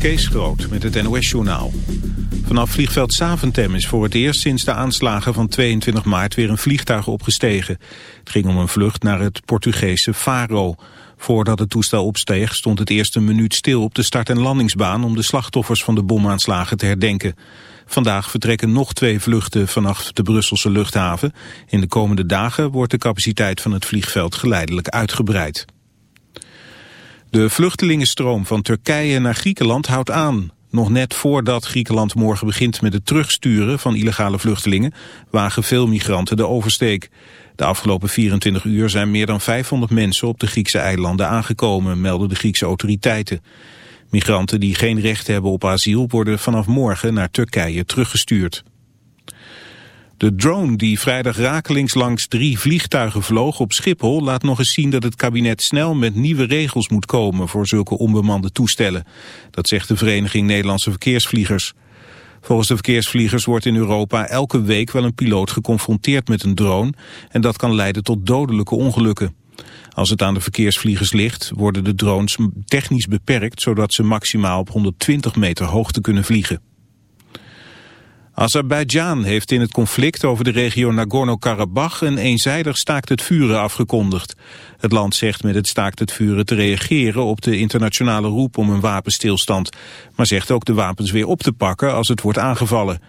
Kees Groot met het NOS-journaal. Vanaf vliegveld Zaventem is voor het eerst sinds de aanslagen van 22 maart weer een vliegtuig opgestegen. Het ging om een vlucht naar het Portugese Faro. Voordat het toestel opsteeg stond het eerst een minuut stil op de start- en landingsbaan om de slachtoffers van de bomaanslagen te herdenken. Vandaag vertrekken nog twee vluchten vanaf de Brusselse luchthaven. In de komende dagen wordt de capaciteit van het vliegveld geleidelijk uitgebreid. De vluchtelingenstroom van Turkije naar Griekenland houdt aan. Nog net voordat Griekenland morgen begint met het terugsturen van illegale vluchtelingen, wagen veel migranten de oversteek. De afgelopen 24 uur zijn meer dan 500 mensen op de Griekse eilanden aangekomen, melden de Griekse autoriteiten. Migranten die geen recht hebben op asiel worden vanaf morgen naar Turkije teruggestuurd. De drone die vrijdag rakelings langs drie vliegtuigen vloog op Schiphol laat nog eens zien dat het kabinet snel met nieuwe regels moet komen voor zulke onbemande toestellen. Dat zegt de Vereniging Nederlandse Verkeersvliegers. Volgens de verkeersvliegers wordt in Europa elke week wel een piloot geconfronteerd met een drone en dat kan leiden tot dodelijke ongelukken. Als het aan de verkeersvliegers ligt, worden de drones technisch beperkt zodat ze maximaal op 120 meter hoogte kunnen vliegen. Azerbeidzjan heeft in het conflict over de regio Nagorno-Karabakh een eenzijdig staakt het vuren afgekondigd. Het land zegt met het staakt het vuren te reageren op de internationale roep om een wapenstilstand, maar zegt ook de wapens weer op te pakken als het wordt aangevallen.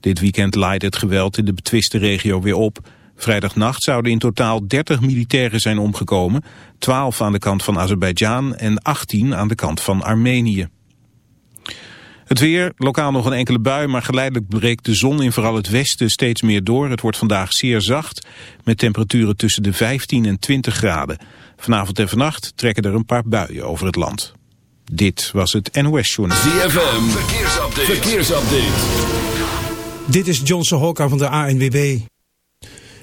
Dit weekend laait het geweld in de betwiste regio weer op. Vrijdagnacht zouden in totaal 30 militairen zijn omgekomen, 12 aan de kant van Azerbeidzjan en 18 aan de kant van Armenië. Het weer, lokaal nog een enkele bui, maar geleidelijk breekt de zon in vooral het westen steeds meer door. Het wordt vandaag zeer zacht, met temperaturen tussen de 15 en 20 graden. Vanavond en vannacht trekken er een paar buien over het land. Dit was het NOS Journal. ZFM, verkeersupdate. verkeersupdate. Dit is Johnson Hokka van de ANWB.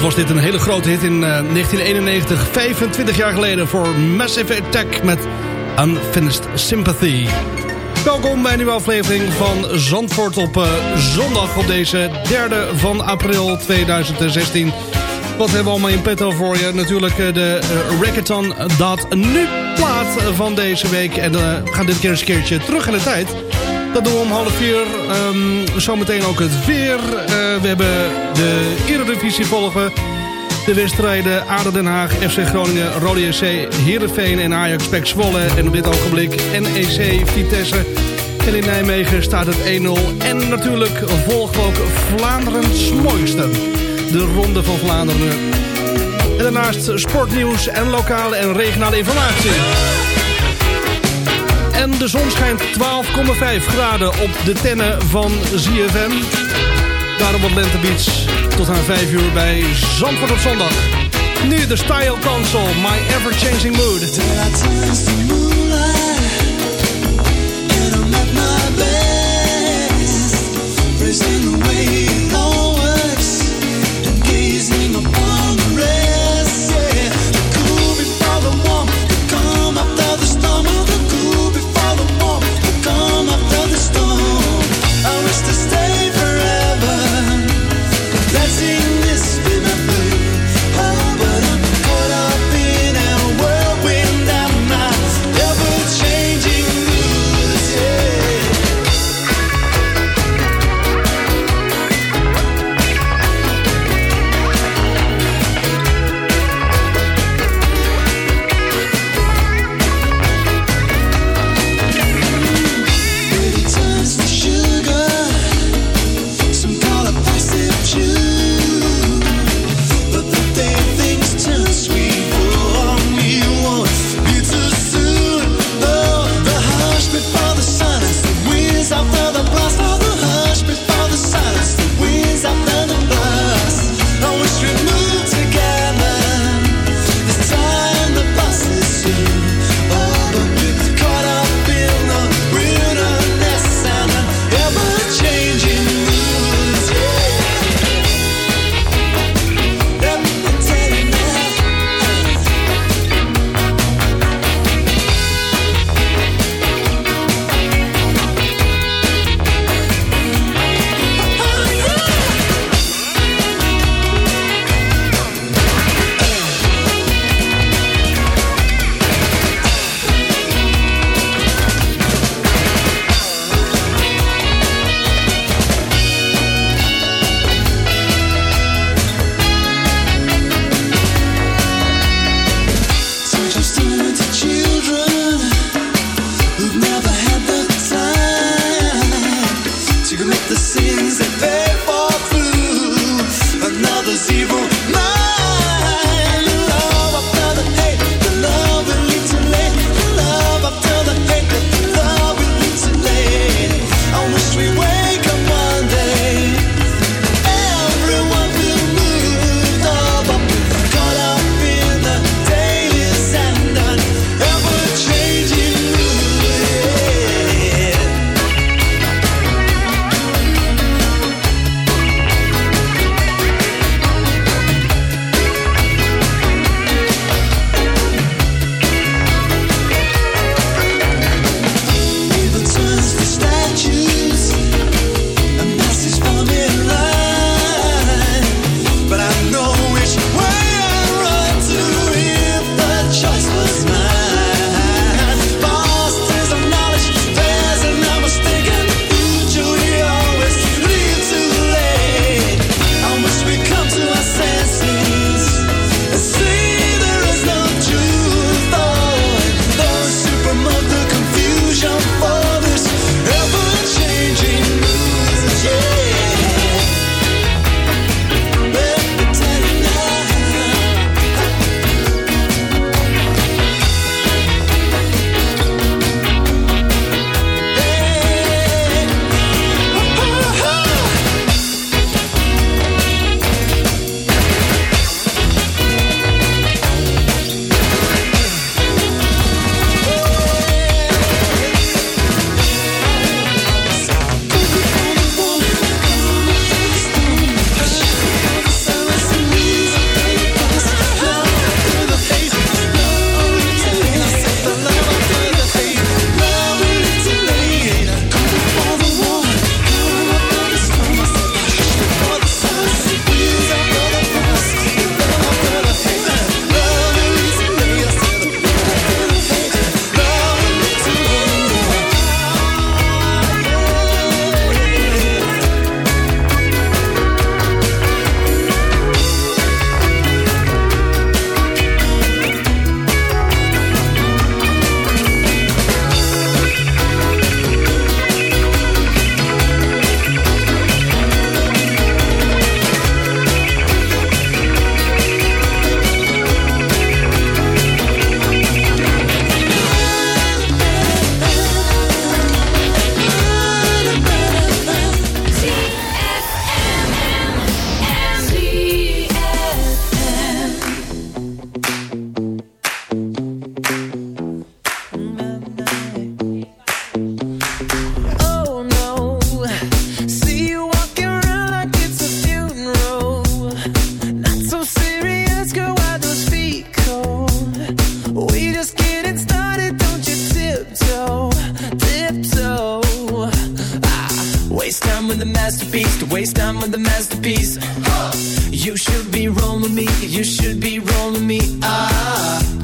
Was dit een hele grote hit in 1991, 25 jaar geleden voor Massive Attack met Unfinished Sympathy. Welkom bij een nieuwe aflevering van Zandvoort op uh, zondag op deze 3 van april 2016. Wat hebben we allemaal in petto voor je? Natuurlijk uh, de Rackathon dat nu plaat van deze week. En we gaan dit keer eens een keertje terug in de tijd. Dat doen we om half vier. Um, zometeen ook het weer. we hebben de Eredivisie volgen. De wedstrijden ADO Den Haag, FC Groningen, Rode SC, Heerenveen en Ajax Pek Zwolle. En op dit ogenblik NEC, Vitesse. En in Nijmegen staat het 1-0. En natuurlijk volgen we ook Vlaanderens mooiste. De Ronde van Vlaanderen. En daarnaast sportnieuws en lokale en regionale informatie. De zon schijnt 12,5 graden op de tennen van ZFM. Daarom wat lentebeats tot aan 5 uur bij Zandvoort op zondag. Nu de Style Console, My Ever Changing Mood.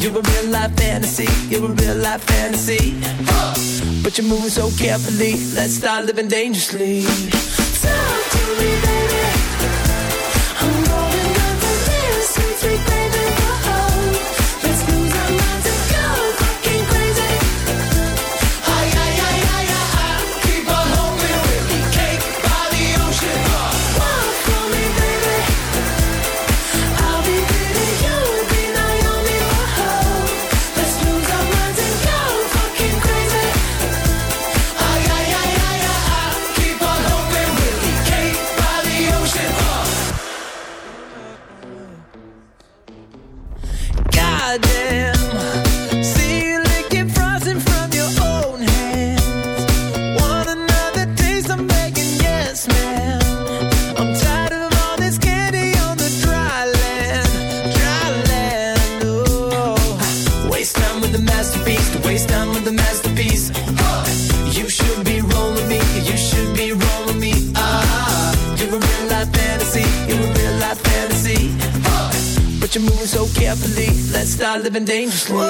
You're a real life fantasy, you're a real life fantasy. But you're moving so carefully, let's start living dangerously. Talk to me, baby. Living dangerously.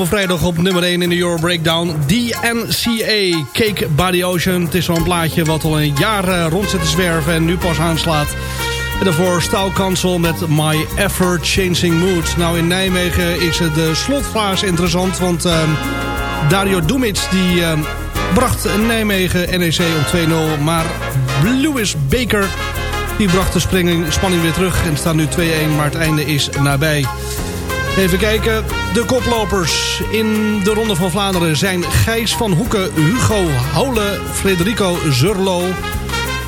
Afgelopen vrijdag op nummer 1 in de Euro Breakdown. DNCA, Cake by the Ocean. Het is zo'n plaatje wat al een jaar uh, rond zit te zwerven en nu pas aanslaat. En daarvoor Staalkansel met My Ever Changing Mood. Nou, in Nijmegen is de slotfase interessant, want uh, Dario Dumic die uh, bracht Nijmegen NEC op 2-0. Maar Lewis Baker die bracht de spanning weer terug en staat nu 2-1, maar het einde is nabij. Even kijken. De koplopers in de Ronde van Vlaanderen zijn Gijs van Hoeken, Hugo Hole, Federico Zurlo,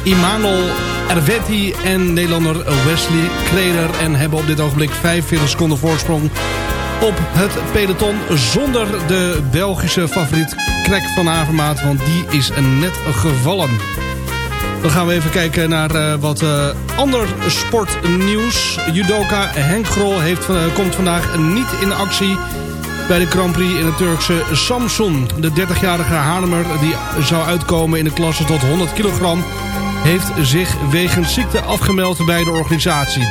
Imanol Ervetti en Nederlander Wesley Kreder. En hebben op dit ogenblik 45 seconden voorsprong op het peloton. Zonder de Belgische favoriet Krek van Avermaat, want die is net gevallen. Dan gaan we even kijken naar uh, wat uh, ander sportnieuws. Judoka Henk Grol heeft, uh, komt vandaag niet in actie bij de Grand Prix in het Turkse Samsun. De 30-jarige Haarlemmer die zou uitkomen in de klasse tot 100 kilogram... heeft zich wegens ziekte afgemeld bij de organisatie.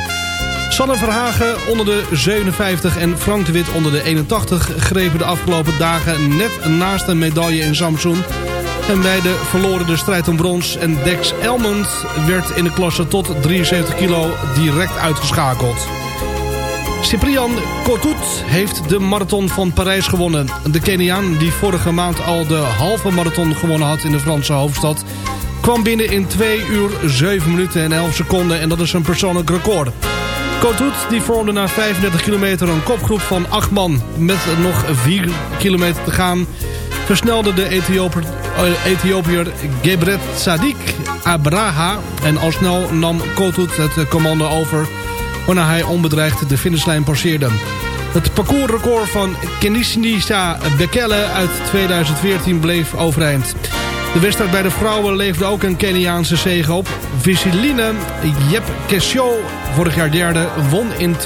Sanne Verhagen onder de 57 en Frank de Wit onder de 81... grepen de afgelopen dagen net naast een medaille in Samsun... En beide verloren de strijd om brons. En Dex Elmond werd in de klasse tot 73 kilo direct uitgeschakeld. Cyprian Kotoet heeft de marathon van Parijs gewonnen. De Keniaan, die vorige maand al de halve marathon gewonnen had in de Franse hoofdstad... kwam binnen in 2 uur 7 minuten en 11 seconden en dat is een persoonlijk record. Kotoet die vormde na 35 kilometer een kopgroep van 8 man. Met nog 4 kilometer te gaan versnelde de Ethiopiër, uh, Ethiopiër Gebret Sadik Abraha... en al snel nam Kotut het commando over... waarna hij onbedreigd de finishlijn passeerde. Het parcoursrecord van Kenisnisa Bekele uit 2014 bleef overeind. De wedstrijd bij de vrouwen leefde ook een Keniaanse zege op. Visiline Jep Kesho, vorig jaar derde, won in 2.25.52.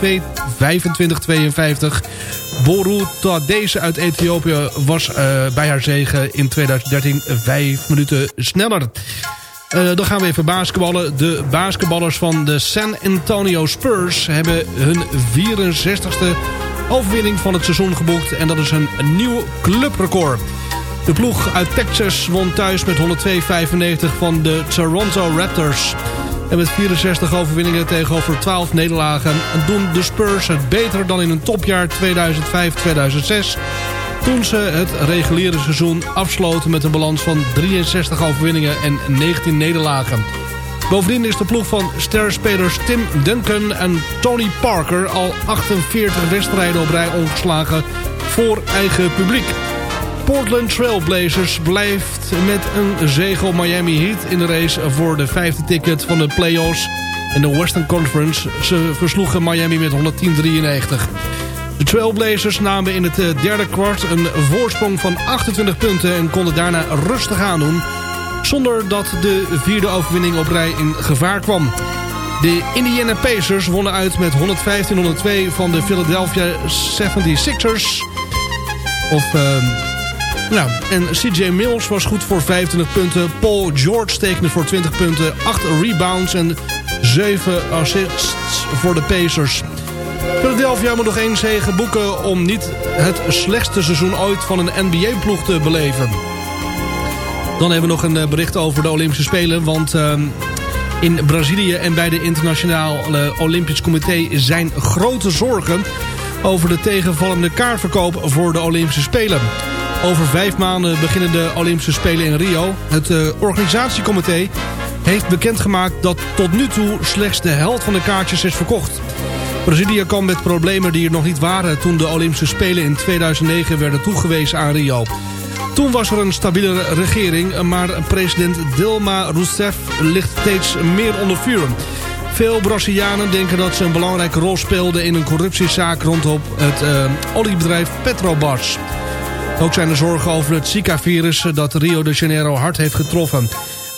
Boru Tadese uit Ethiopië was uh, bij haar zege in 2013 vijf minuten sneller. Uh, dan gaan we even basketballen. De basketballers van de San Antonio Spurs hebben hun 64ste overwinning van het seizoen geboekt. En dat is een nieuw clubrecord. De ploeg uit Texas won thuis met 102-95 van de Toronto Raptors. En met 64 overwinningen tegenover 12 nederlagen... doen de Spurs het beter dan in een topjaar 2005-2006... toen ze het reguliere seizoen afsloten met een balans van 63 overwinningen en 19 nederlagen. Bovendien is de ploeg van sterspelers Tim Duncan en Tony Parker... al 48 wedstrijden op rij ongeslagen voor eigen publiek. Portland Trailblazers blijft met een zege op Miami Heat in de race voor de vijfde ticket van de playoffs in de Western Conference. Ze versloegen Miami met 110-93. De Trailblazers namen in het eh, derde kwart een voorsprong van 28 punten en konden daarna rustig aandoen zonder dat de vierde overwinning op rij in gevaar kwam. De Indiana Pacers wonnen uit met 115-102 van de Philadelphia 76ers. Of... Uh, nou, en CJ Mills was goed voor 25 punten. Paul George tekende voor 20 punten. 8 rebounds en 7 assists voor de Pacers. Philadelphia moet nog één zege boeken om niet het slechtste seizoen ooit van een NBA-ploeg te beleven. Dan hebben we nog een eh, bericht over de Olympische Spelen. Want uh, in Brazilië en bij de Internationale Olympisch Comité zijn grote zorgen over de tegenvallende kaartverkoop voor de Olympische Spelen. Over vijf maanden beginnen de Olympische Spelen in Rio. Het uh, organisatiecomité heeft bekendgemaakt dat tot nu toe slechts de helft van de kaartjes is verkocht. Brazilië kwam met problemen die er nog niet waren toen de Olympische Spelen in 2009 werden toegewezen aan Rio. Toen was er een stabiele regering, maar president Dilma Rousseff ligt steeds meer onder vuur. Veel Brazilianen denken dat ze een belangrijke rol speelden in een corruptiezaak rondom het uh, oliebedrijf Petrobras. Ook zijn er zorgen over het Zika-virus dat Rio de Janeiro hard heeft getroffen.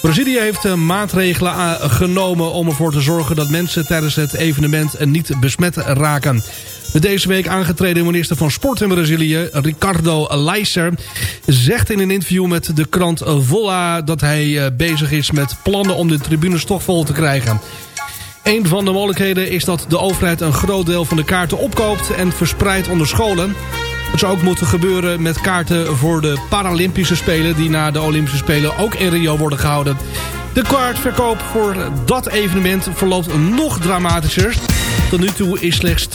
Brazilië heeft eh, maatregelen genomen om ervoor te zorgen dat mensen tijdens het evenement niet besmet raken. De deze week aangetreden minister van Sport in Brazilië, Ricardo Leisser, zegt in een interview met de krant Volla dat hij eh, bezig is met plannen om de tribunes toch vol te krijgen. Een van de mogelijkheden is dat de overheid een groot deel van de kaarten opkoopt en verspreidt onder scholen. Zou ook moeten gebeuren met kaarten voor de Paralympische Spelen... die na de Olympische Spelen ook in Rio worden gehouden. De kaartverkoop voor dat evenement verloopt nog dramatischer. Tot nu toe is slechts 12%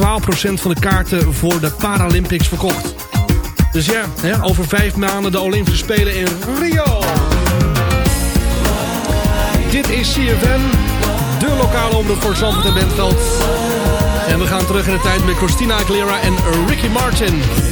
van de kaarten voor de Paralympics verkocht. Dus ja, over vijf maanden de Olympische Spelen in Rio. Dit is CFM, de lokale omroep voor en Bentveld. En we gaan terug in de tijd met Christina Aguilera en Ricky Martin.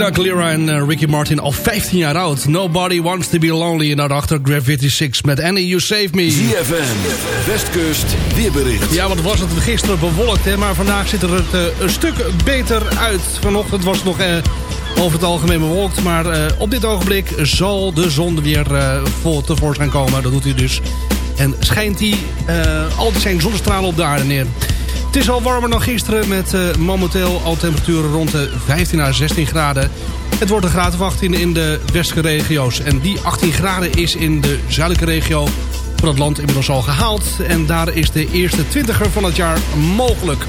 Christina Aguilera en uh, Ricky Martin al 15 jaar oud. Nobody Wants to Be Lonely. En daarachter Gravity 6 met Annie You Save Me. ZFM, Westkust, weerbericht. Ja, want was het gisteren bewolkt, hè, maar vandaag ziet er het uh, een stuk beter uit. Vanochtend was het nog uh, over het algemeen bewolkt. Maar op dit ogenblik zal de zon weer vol tevoorschijn komen. Dat doet hij dus. En schijnt hij altijd zijn zonnestralen op de aarde neer. Het is al warmer dan gisteren met uh, momenteel al temperaturen rond de 15 à 16 graden. Het wordt een graad of 18 in de westelijke regio's. En die 18 graden is in de zuidelijke regio van het land inmiddels al gehaald. En daar is de eerste twintiger van het jaar mogelijk.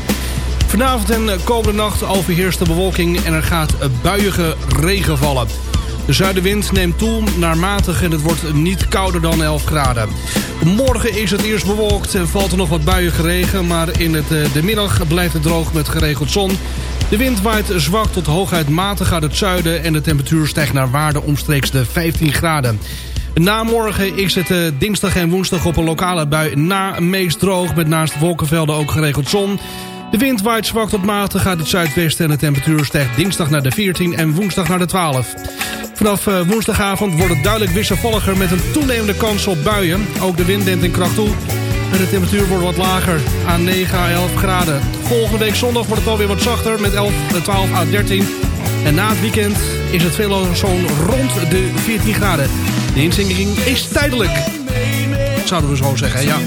Vanavond en komende nacht overheerst de bewolking en er gaat buiige regen vallen. De zuidenwind neemt toe naar matig en het wordt niet kouder dan 11 graden. Morgen is het eerst bewolkt en valt er nog wat buien regen... maar in het, eh, de middag blijft het droog met geregeld zon. De wind waait zwak tot hooguit matig uit het zuiden... en de temperatuur stijgt naar waarde omstreeks de 15 graden. Na morgen is het uh, dinsdag en woensdag op een lokale bui na meest droog... met naast wolkenvelden ook geregeld zon... De wind waait zwak tot matig uit het zuidwesten en de temperatuur stijgt dinsdag naar de 14 en woensdag naar de 12. Vanaf uh, woensdagavond wordt het duidelijk wisselvalliger met een toenemende kans op buien. Ook de wind neemt in kracht toe en de temperatuur wordt wat lager aan 9 à 11 graden. Volgende week zondag wordt het alweer wat zachter met 11, 12 à 13. En na het weekend is het veel zo'n rond de 14 graden. De inzinking is tijdelijk. Zouden we zo zeggen, ja.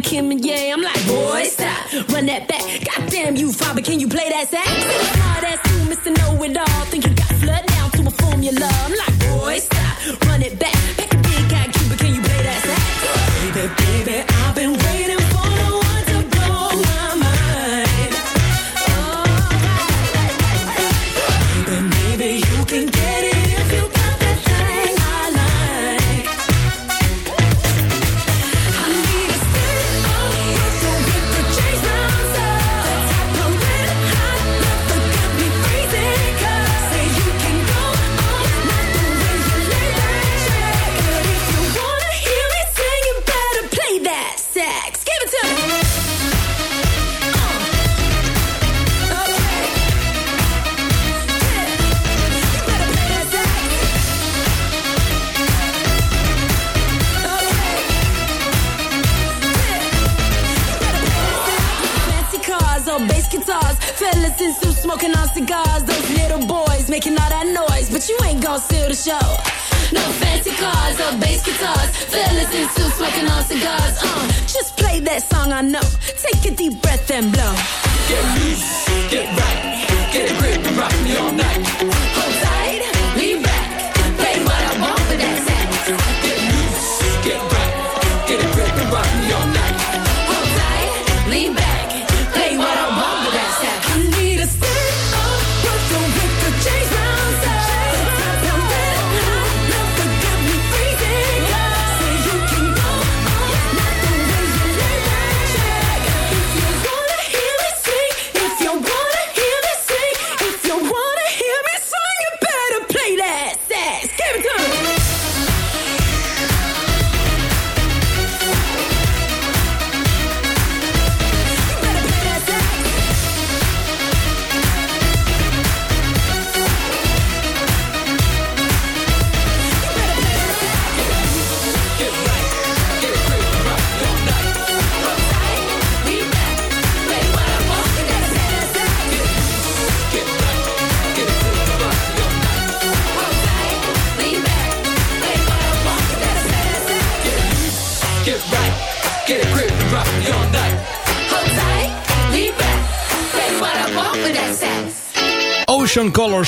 Kim and Ye. I'm like, boy, stop, run that back. Goddamn you, father, can you play that sax?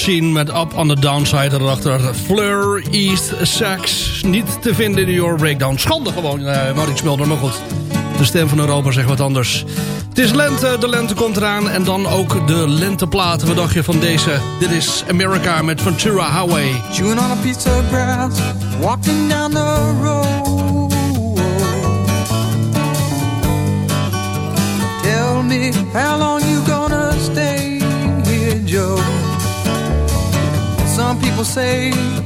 Met Up on the Downside. Erachter Fleur East Sax. Niet te vinden in Your Breakdown. Schande gewoon, uh, Maurits Mulder. Maar goed, de stem van Europa zegt wat anders. Het is lente, de lente komt eraan. En dan ook de lenteplaten. Wat dacht je van deze? Dit is America met Ventura Highway. Chewing on a piece of grass. Walking down the road. Tell me how long say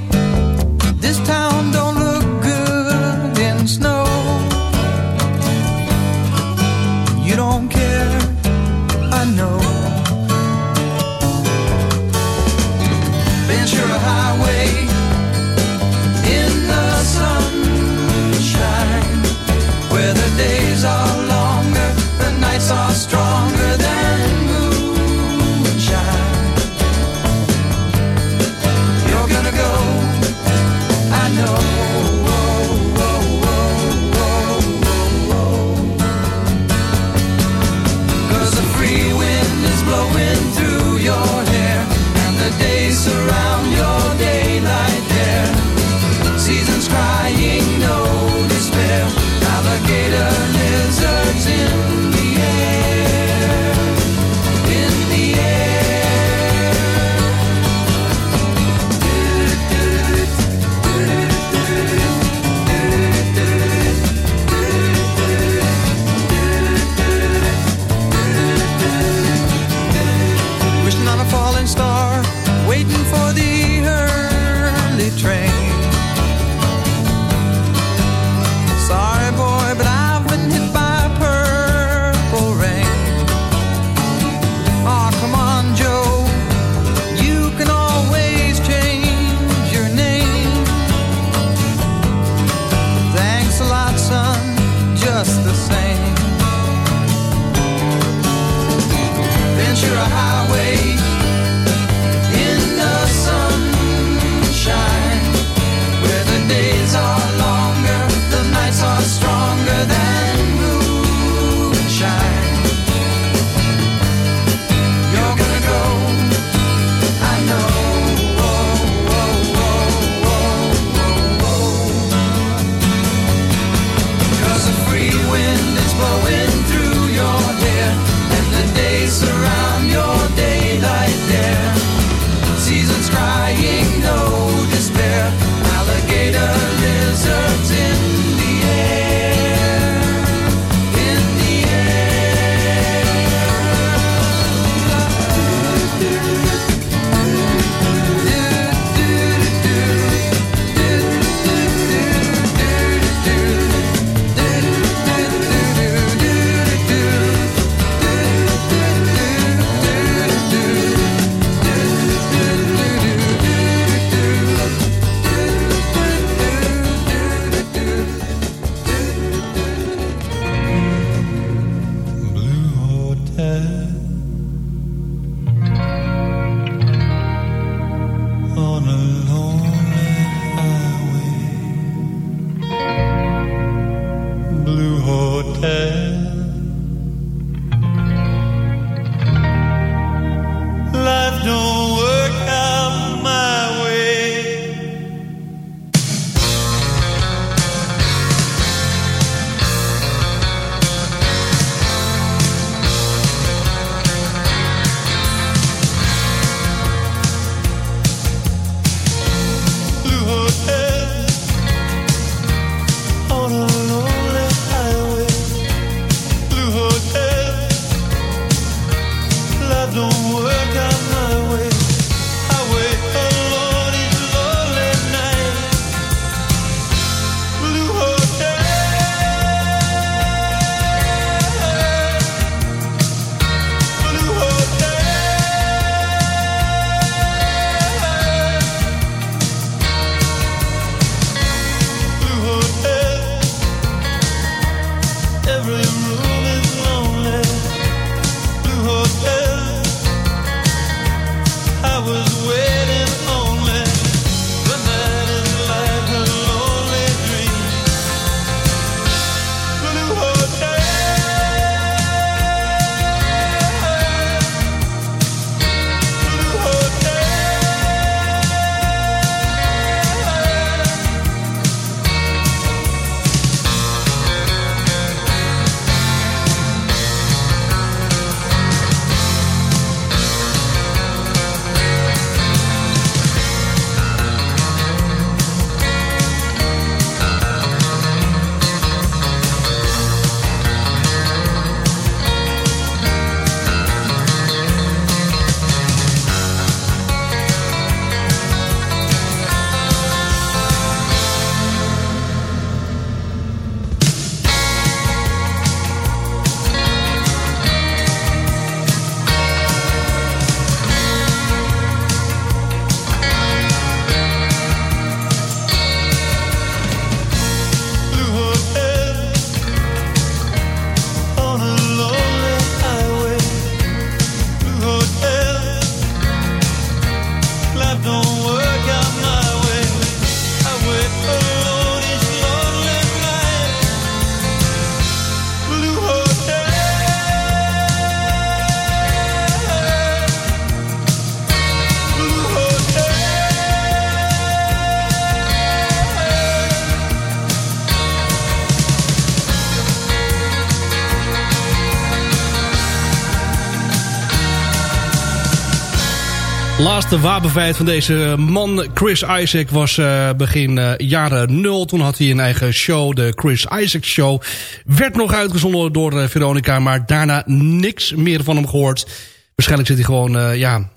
Laatste wapenfeit van deze man, Chris Isaac, was uh, begin uh, jaren nul. Toen had hij een eigen show, de Chris Isaac Show. Werd nog uitgezonden door uh, Veronica, maar daarna niks meer van hem gehoord. Waarschijnlijk zit hij gewoon ja,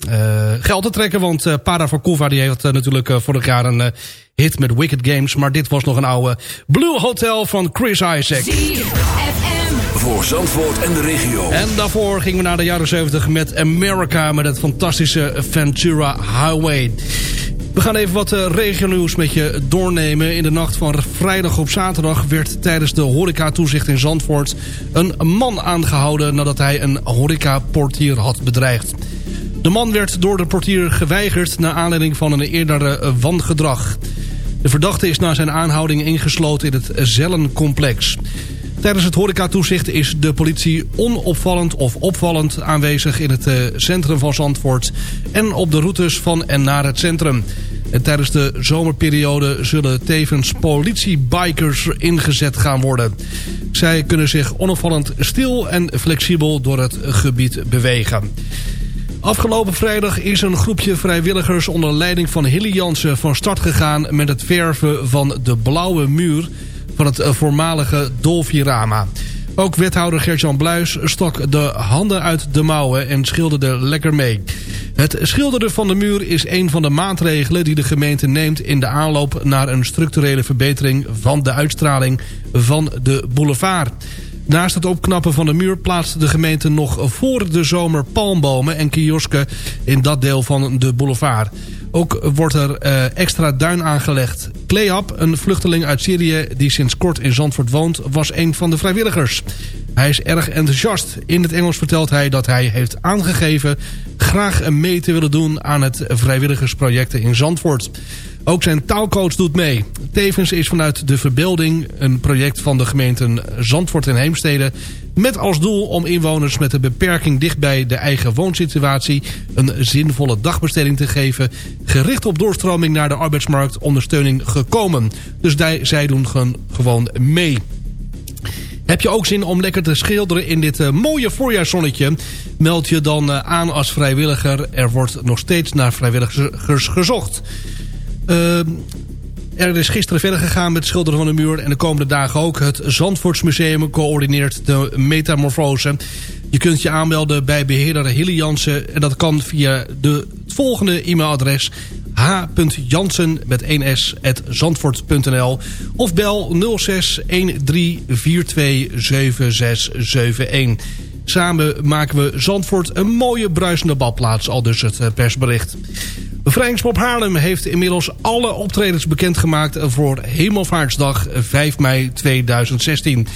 geld te trekken, want uh, Para Varkova die heeft natuurlijk vorig jaar een hit met Wicked Games. Maar dit was nog een oude Blue Hotel van Chris Isaac voor Zandvoort en de regio. En daarvoor gingen we naar de jaren 70 met America... met het fantastische Ventura Highway. We gaan even wat uh, regionieuws met je doornemen. In de nacht van vrijdag op zaterdag werd tijdens de horeca-toezicht in Zandvoort... een man aangehouden nadat hij een horeca-portier had bedreigd. De man werd door de portier geweigerd... naar aanleiding van een eerdere wangedrag. De verdachte is na zijn aanhouding ingesloten in het Zellencomplex. Tijdens het horecatoezicht is de politie onopvallend of opvallend aanwezig in het eh, centrum van Zandvoort en op de routes van en naar het centrum. En tijdens de zomerperiode zullen tevens politiebikers ingezet gaan worden. Zij kunnen zich onopvallend stil en flexibel door het gebied bewegen. Afgelopen vrijdag is een groepje vrijwilligers onder leiding van Hilly Jansen van start gegaan met het verven van de blauwe muur van het eh, voormalige Dolfirama. Ook wethouder Gert-Jan Bluis stak de handen uit de mouwen en schilderde lekker mee. Het schilderen van de muur is een van de maatregelen die de gemeente neemt... in de aanloop naar een structurele verbetering van de uitstraling van de boulevard. Naast het opknappen van de muur plaatst de gemeente nog voor de zomer palmbomen en kiosken in dat deel van de boulevard. Ook wordt er uh, extra duin aangelegd. Kleab, een vluchteling uit Syrië die sinds kort in Zandvoort woont, was een van de vrijwilligers. Hij is erg enthousiast. In het Engels vertelt hij dat hij heeft aangegeven graag mee te willen doen aan het vrijwilligersproject in Zandvoort. Ook zijn taalcoach doet mee. Tevens is vanuit de verbeelding een project van de gemeenten Zandvoort en Heemstede... met als doel om inwoners met een beperking dichtbij de eigen woonsituatie... een zinvolle dagbesteding te geven... gericht op doorstroming naar de arbeidsmarkt ondersteuning gekomen. Dus zij doen gewoon mee. Heb je ook zin om lekker te schilderen in dit uh, mooie voorjaarszonnetje? Meld je dan uh, aan als vrijwilliger. Er wordt nog steeds naar vrijwilligers gezocht. Uh, er is gisteren verder gegaan met schilderen van de muur. En de komende dagen ook. Het Zandvoortsmuseum coördineert de metamorfose. Je kunt je aanmelden bij beheerder Hille Jansen. En dat kan via de volgende e-mailadres h.jansen met 1 s at zandvoort.nl of bel 06 7671. Samen maken we Zandvoort een mooie bruisende badplaats, al dus het eh, persbericht. Bevrijdingspop Haarlem heeft inmiddels alle optredens bekendgemaakt voor Hemelvaartsdag 5 mei 2016.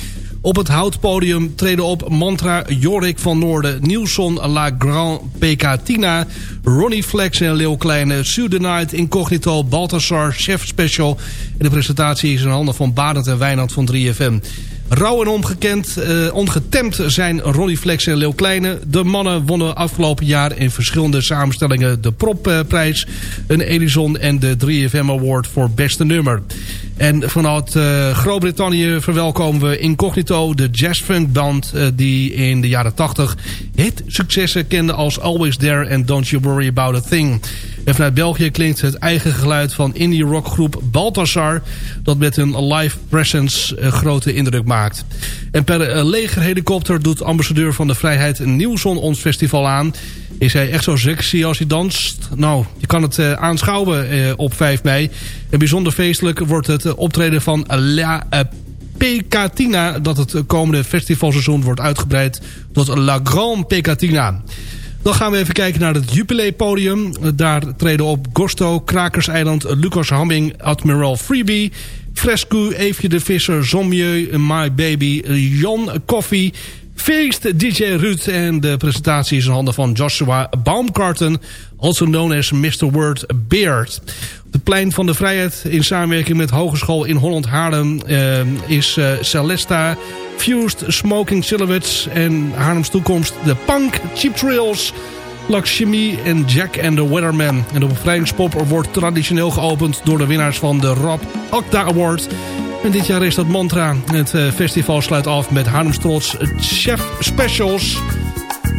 Op het houtpodium treden op Mantra, Jorik van Noorden, Nielson, La Grand Pecatina, Ronnie Flex en Leeuw Kleine, Night, Incognito, Balthasar, Chef Special. En de presentatie is in handen van Barend en Wijnand van 3FM. Rauw en ongekend, uh, ongetemd zijn Ronnie Flex en Leeuw Kleine. De mannen wonnen afgelopen jaar in verschillende samenstellingen de Propprijs, een Edison en de 3FM Award voor beste nummer. En vanuit uh, Groot-Brittannië verwelkomen we Incognito, de jazzfunk band uh, die in de jaren 80 hit successen kende als Always There and Don't You Worry About A Thing. En vanuit België klinkt het eigen geluid van indie rockgroep Balthasar... dat met hun live presence een grote indruk maakt. En per legerhelikopter doet ambassadeur van de Vrijheid Nieuwson ons festival aan... Is hij echt zo sexy als hij danst? Nou, je kan het uh, aanschouwen op 5 mei. En bijzonder feestelijk wordt het optreden van La Pecatina... dat het komende festivalseizoen wordt uitgebreid tot La Grande Pecatina. Dan gaan we even kijken naar het Jubilee podium. Daar treden op Gosto, Krakerseiland, Lucas Hamming, Admiral Freebie... Fresco, Eefje de Visser, Zomjeu, My Baby, Jan Koffie... Feest DJ Ruud en de presentatie is in handen van Joshua Baumgarten, also known as Mr. Word Beard. Het plein van de vrijheid in samenwerking met Hogeschool in Holland Haarlem uh, is uh, Celesta, Fused, Smoking Silhouettes en Haarlems toekomst de Punk, Cheap Trails, Lakshmi en Jack and the Weatherman. En de bevrijdingspop wordt traditioneel geopend door de winnaars van de Rob Octa Award... En dit jaar is dat mantra. Het uh, festival sluit af met Haarlems Trots Chef Specials.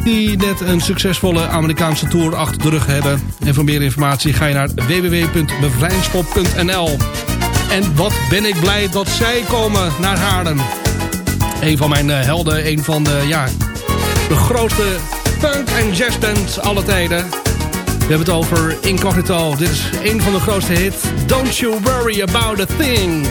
Die net een succesvolle Amerikaanse tour achter de rug hebben. En voor meer informatie ga je naar www.bevrijdingspop.nl. En wat ben ik blij dat zij komen naar Haarlem. Een van mijn helden, een van de, ja, de grootste punk- en jazzbands alle tijden. We hebben het over Incognito. Dit is een van de grootste hits. Don't you worry about a thing.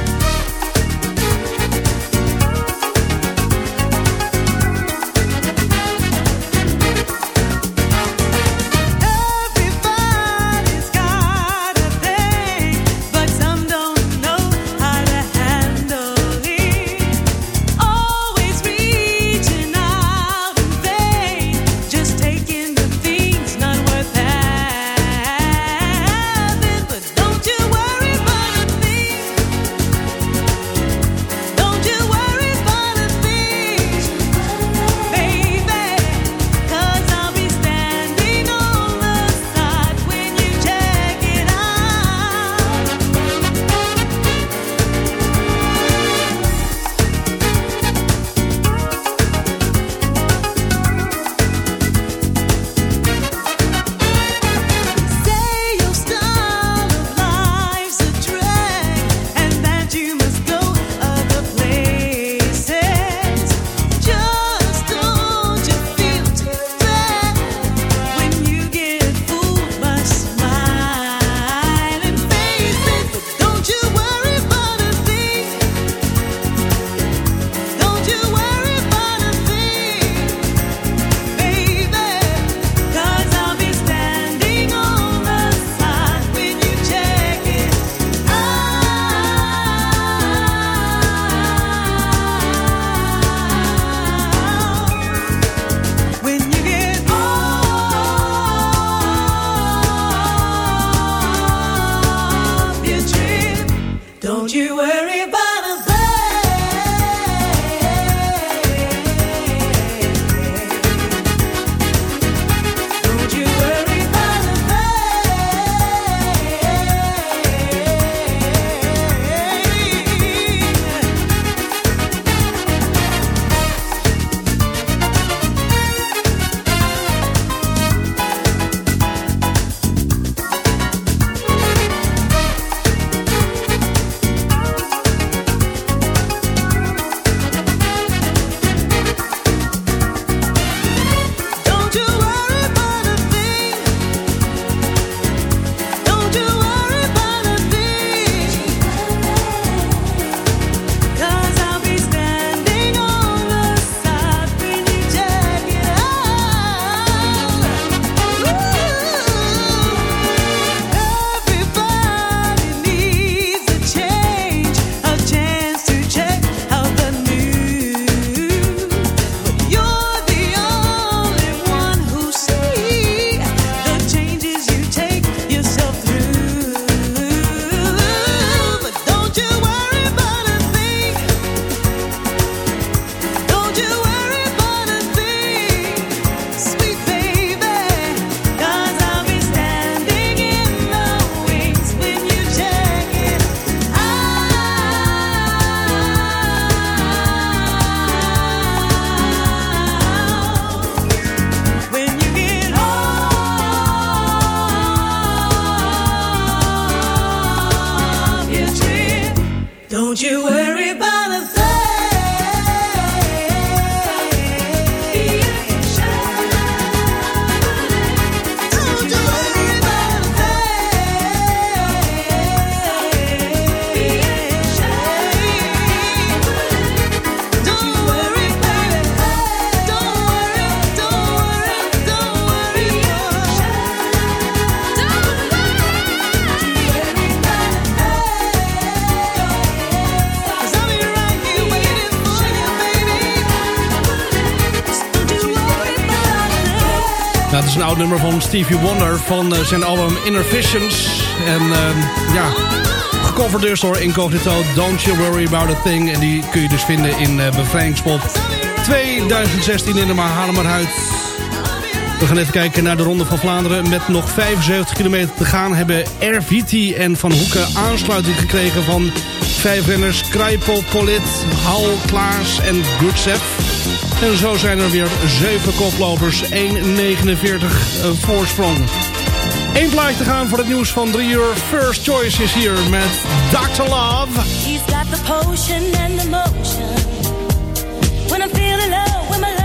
Dat is een oud nummer van Stevie Wonder van eh, zijn album Inner Visions. En uh, ja, gecoverd dus door Incognito, Don't You Worry About A Thing. En die kun je dus vinden in uh, Bevrijdingspop 2016 in de Mahalemerhuid. We gaan even kijken naar de Ronde van Vlaanderen. Met nog 75 kilometer te gaan hebben Erviti en Van Hoeken aansluiting gekregen van vijf renners Kruipel, Polit, Hal, Klaas en Gutsef. En zo zijn er weer 7 koplopers. 1,49 eh, voorsprong. Eén plaatje te gaan voor het nieuws van 3 uur. First Choice is hier met Dr. Love. He's got the potion and the motion. When I'm feeling love with my love